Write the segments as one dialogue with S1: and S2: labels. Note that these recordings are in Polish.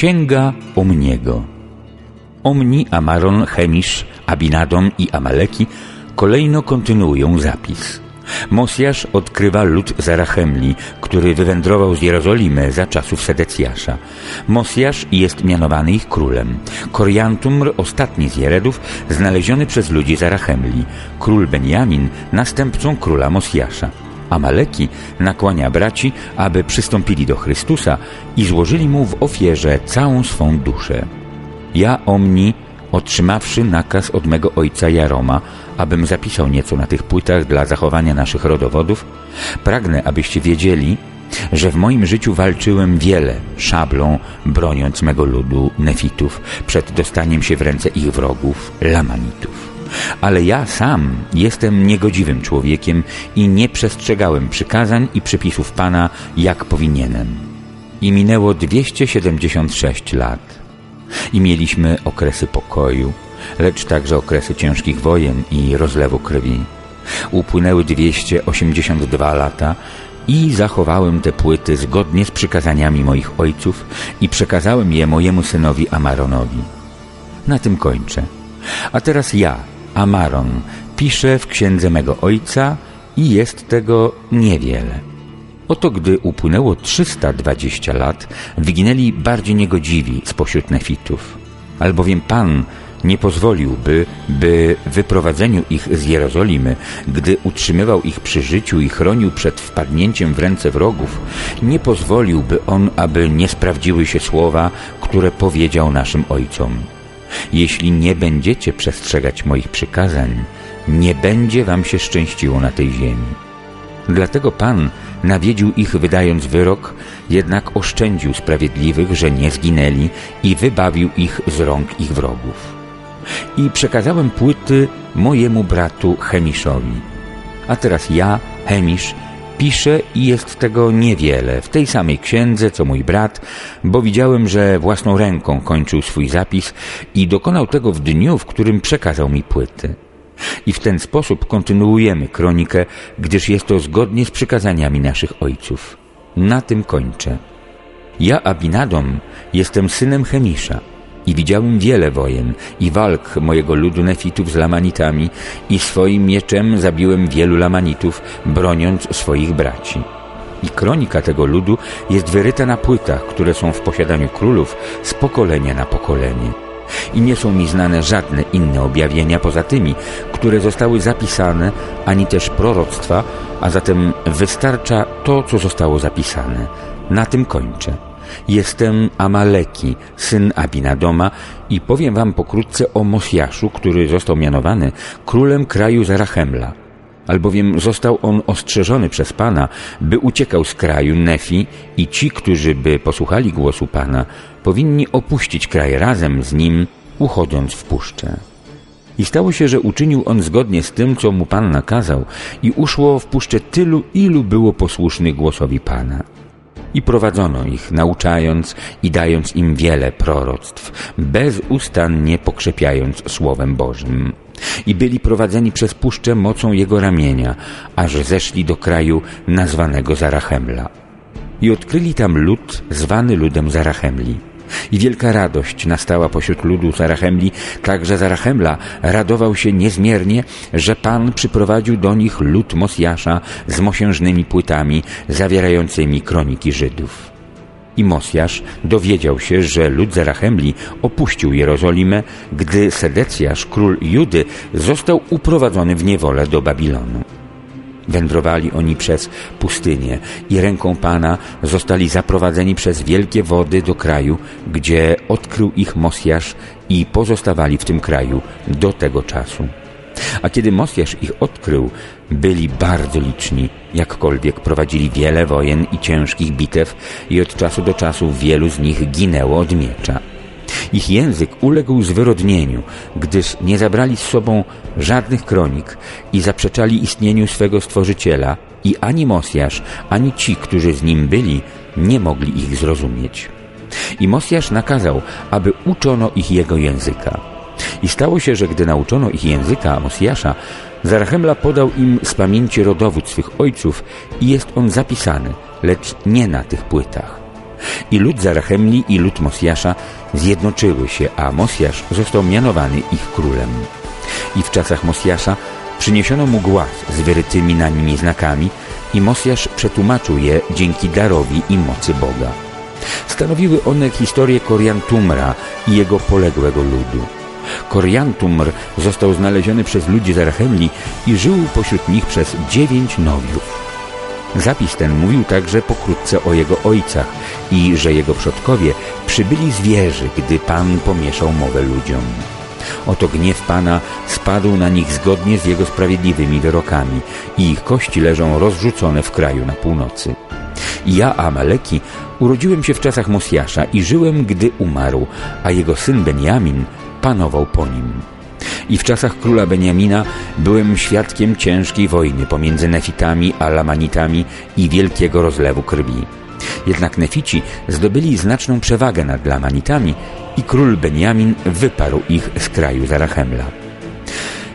S1: Księga Omniego. Omni, Amaron, Chemisz, Abinadom i Amaleki kolejno kontynuują zapis. Mosjasz odkrywa lud Zarachemli, który wywędrował z Jerozolimy za czasów Sedecjasza. Mosjasz jest mianowany ich królem. Koriantumr, ostatni z Jeredów, znaleziony przez ludzi Zarachemli. Król Benjamin, następcą króla Mosjasza. Amaleki nakłania braci, aby przystąpili do Chrystusa i złożyli mu w ofierze całą swą duszę. Ja, Omni, otrzymawszy nakaz od mego ojca Jaroma, abym zapisał nieco na tych płytach dla zachowania naszych rodowodów, pragnę, abyście wiedzieli, że w moim życiu walczyłem wiele szablą, broniąc mego ludu nefitów przed dostaniem się w ręce ich wrogów, lamanitów. Ale ja sam jestem niegodziwym człowiekiem i nie przestrzegałem przykazań i przepisów Pana, jak powinienem. I minęło 276 lat. I mieliśmy okresy pokoju, lecz także okresy ciężkich wojen i rozlewu krwi. Upłynęły 282 lata i zachowałem te płyty zgodnie z przykazaniami moich ojców i przekazałem je mojemu synowi Amaronowi. Na tym kończę. A teraz ja, Amaron, piszę w księdze mego ojca i jest tego niewiele. Oto gdy upłynęło 320 lat, wyginęli bardziej niegodziwi spośród nefitów. Albowiem Pan nie pozwoliłby, by wyprowadzeniu ich z Jerozolimy, gdy utrzymywał ich przy życiu i chronił przed wpadnięciem w ręce wrogów, nie pozwoliłby On, aby nie sprawdziły się słowa, które powiedział naszym ojcom. Jeśli nie będziecie przestrzegać moich przykazań, nie będzie wam się szczęściło na tej ziemi. Dlatego Pan nawiedził ich wydając wyrok, jednak oszczędził sprawiedliwych, że nie zginęli i wybawił ich z rąk ich wrogów. I przekazałem płyty mojemu bratu Chemiszowi. A teraz ja, Chemisz, piszę i jest tego niewiele w tej samej księdze, co mój brat, bo widziałem, że własną ręką kończył swój zapis i dokonał tego w dniu, w którym przekazał mi płyty. I w ten sposób kontynuujemy kronikę, gdyż jest to zgodnie z przykazaniami naszych ojców. Na tym kończę. Ja, Abinadom, jestem synem Chemisza i widziałem wiele wojen i walk mojego ludu nefitów z Lamanitami i swoim mieczem zabiłem wielu Lamanitów, broniąc swoich braci. I kronika tego ludu jest wyryta na płytach, które są w posiadaniu królów z pokolenia na pokolenie i nie są mi znane żadne inne objawienia poza tymi, które zostały zapisane, ani też proroctwa, a zatem wystarcza to, co zostało zapisane. Na tym kończę. Jestem Amaleki, syn Abinadoma i powiem wam pokrótce o Mosjaszu, który został mianowany królem kraju Zarachemla albowiem został on ostrzeżony przez Pana, by uciekał z kraju Nefi i ci, którzy by posłuchali głosu Pana, powinni opuścić kraj razem z nim, uchodząc w puszczę. I stało się, że uczynił on zgodnie z tym, co mu Pan nakazał i uszło w puszczę tylu, ilu było posłusznych głosowi Pana. I prowadzono ich, nauczając i dając im wiele proroctw, bezustannie pokrzepiając Słowem Bożym i byli prowadzeni przez puszczę mocą jego ramienia, aż zeszli do kraju nazwanego Zarachemla. I odkryli tam lud zwany ludem Zarachemli. I wielka radość nastała pośród ludu Zarachemli, tak że Zarachemla radował się niezmiernie, że Pan przyprowadził do nich lud Mosjasza z mosiężnymi płytami zawierającymi kroniki Żydów. I Mosjasz dowiedział się, że lud Zarachemli opuścił Jerozolimę, gdy Sedecjasz, król Judy, został uprowadzony w niewolę do Babilonu. Wędrowali oni przez pustynię i ręką Pana zostali zaprowadzeni przez wielkie wody do kraju, gdzie odkrył ich Mosjasz i pozostawali w tym kraju do tego czasu. A kiedy Mosjasz ich odkrył, byli bardzo liczni, jakkolwiek prowadzili wiele wojen i ciężkich bitew i od czasu do czasu wielu z nich ginęło od miecza. Ich język uległ zwyrodnieniu, gdyż nie zabrali z sobą żadnych kronik i zaprzeczali istnieniu swego Stworzyciela i ani Mosjasz, ani ci, którzy z nim byli, nie mogli ich zrozumieć. I Mosjasz nakazał, aby uczono ich jego języka. I stało się, że gdy nauczono ich języka Mosjasza, Zarachemla podał im z pamięci rodowód swych ojców i jest on zapisany, lecz nie na tych płytach. I lud Zarachemli i lud Mosjasza zjednoczyły się, a Mosjasz został mianowany ich królem. I w czasach Mosjasza przyniesiono mu głaz z wyrytymi na nimi znakami i Mosjasz przetłumaczył je dzięki darowi i mocy Boga. Stanowiły one historię Koriantumra i jego poległego ludu. Koriantumr został znaleziony przez ludzi Zarachemli i żył pośród nich przez dziewięć nowiów. Zapis ten mówił także pokrótce o jego ojcach i że jego przodkowie przybyli z wieży, gdy Pan pomieszał mowę ludziom. Oto gniew Pana spadł na nich zgodnie z Jego sprawiedliwymi wyrokami i ich kości leżą rozrzucone w kraju na północy. Ja, Amaleki, urodziłem się w czasach Mosjasza i żyłem, gdy umarł, a jego syn Benjamin panował po nim. I w czasach króla Beniamina byłem świadkiem ciężkiej wojny pomiędzy Nefitami a Lamanitami i wielkiego rozlewu krwi. Jednak Nefici zdobyli znaczną przewagę nad Lamanitami i król Beniamin wyparł ich z kraju Zarachemla.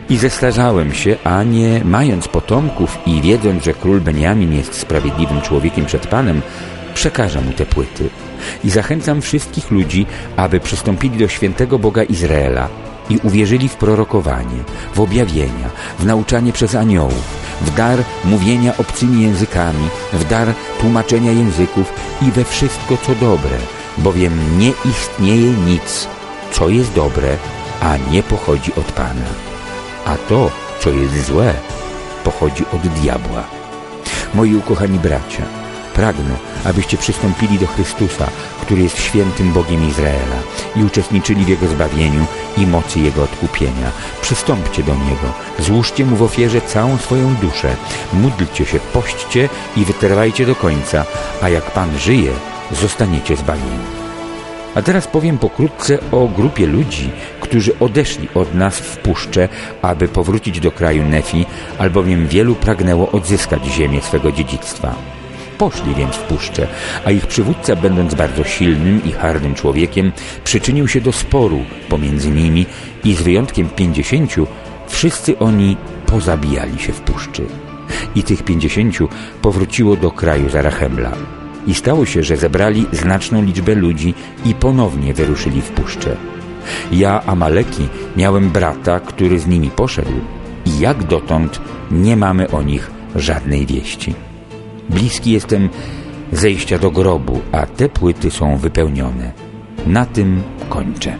S1: I zestarzałem się, a nie mając potomków i wiedząc, że król Beniamin jest sprawiedliwym człowiekiem przed Panem, przekażę mu te płyty. I zachęcam wszystkich ludzi, aby przystąpili do świętego Boga Izraela i uwierzyli w prorokowanie, w objawienia, w nauczanie przez aniołów, w dar mówienia obcymi językami, w dar tłumaczenia języków i we wszystko, co dobre, bowiem nie istnieje nic, co jest dobre, a nie pochodzi od Pana. A to, co jest złe, pochodzi od diabła. Moi ukochani bracia, pragnę, abyście przystąpili do Chrystusa, który jest świętym Bogiem Izraela i uczestniczyli w Jego zbawieniu i mocy Jego odkupienia. Przystąpcie do Niego, złóżcie Mu w ofierze całą swoją duszę, módlcie się, pośćcie i wytrwajcie do końca, a jak Pan żyje, zostaniecie zbawieni. A teraz powiem pokrótce o grupie ludzi, którzy odeszli od nas w puszczę, aby powrócić do kraju Nefi, albowiem wielu pragnęło odzyskać ziemię swego dziedzictwa. Poszli więc w puszczę, a ich przywódca, będąc bardzo silnym i hardym człowiekiem, przyczynił się do sporu pomiędzy nimi i z wyjątkiem pięćdziesięciu wszyscy oni pozabijali się w puszczy. I tych pięćdziesięciu powróciło do kraju Zarachemla. I stało się, że zebrali znaczną liczbę ludzi i ponownie wyruszyli w puszczę. Ja, Amaleki, miałem brata, który z nimi poszedł i jak dotąd nie mamy o nich żadnej wieści. Bliski jestem zejścia do grobu, a te płyty są wypełnione. Na tym kończę.